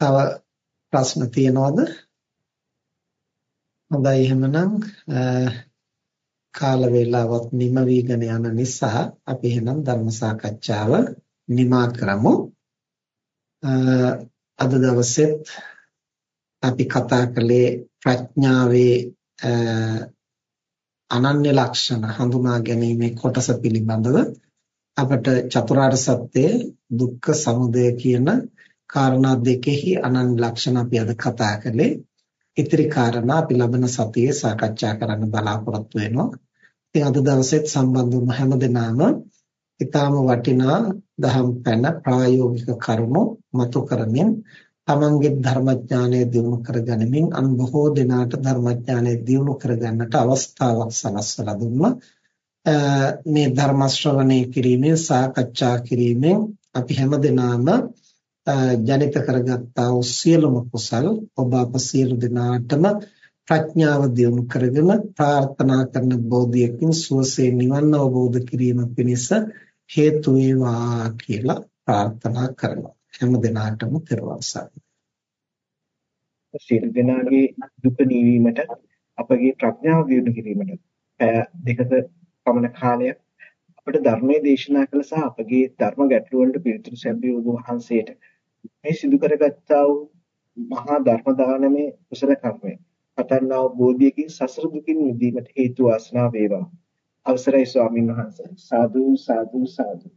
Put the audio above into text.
තව ප්‍රශ්න තියෙනවද? හොඳයි එහෙමනම් කාල වේලාවත් නිම වීගෙන යන නිසා අපි එහෙනම් ධර්ම සාකච්ඡාව නිමා කරමු. අද දවසෙත් අපි කතා කළේ ප්‍රඥාවේ අනන්‍ය ලක්ෂණ හඳුනා ගැනීමේ කොටස පිළිබඳව අපට චතුරාර්ය සත්‍ය දුක්ඛ සමුදය කියන කාරණා දෙකෙහි අනන්‍ය ලක්ෂණ අපි අද කතා කළේ. ඉතිරි කාරණා අපි ලබන සතියේ සාකච්ඡා කරන්න බලාපොරොත්තු වෙනවා. ඉතින් අද දවසෙත් සම්බන්ධ වුණු හැමදෙනාම ඊටාම වටිනා දහම් පැන ප්‍රායෝගික කරුණු මතු කරමින් තමන්ගේ ධර්මඥානය දියුණු කරගනිමින් අන් බොහෝ දෙනාට ධර්මඥානය දියුණු කරගන්නට අවස්ථාවක් සලස්වලා දුන්නා. මේ ධර්ම ශ්‍රවණය කිරීමෙන් සාකච්ඡා කිරීමෙන් අපි හැමදෙනාම ජනිත කරගත්තා වූ සියලුම කුසල් ඔබ අප සියලු දෙනාටම ප්‍රඥාව දියුණු කරගෙන ප්‍රාර්ථනා කරන බෝධියකින් සුවසේ නිවන් අවබෝධ කිරීම පිණිස හේතු වේවා කියලා ප්‍රාර්ථනා කරනවා. හැම දිනාටම පෙරවන් සරණයි සියලු දෙනාගේ දුක නිවීමට අපගේ ප්‍රඥාව දියුණු කිරීමට දෙකක පමණ කාලයක් අපට ධර්මයේ දේශනා කළ සහ අපගේ ධර්ම ගැටළු වලට පිළිතුරු සැපයූ වහන්සේට මේ සිදු කරගත්තා වූ මහා ධර්ම දානමේ කුසල කර්මය. පතන්නා වූ බෝධියකින් සසර දුකින් මිදීමට හේතු වාසනා වේවා. අවසරයි ස්වාමින් වහන්සේ. සාදු සාදු සාදු.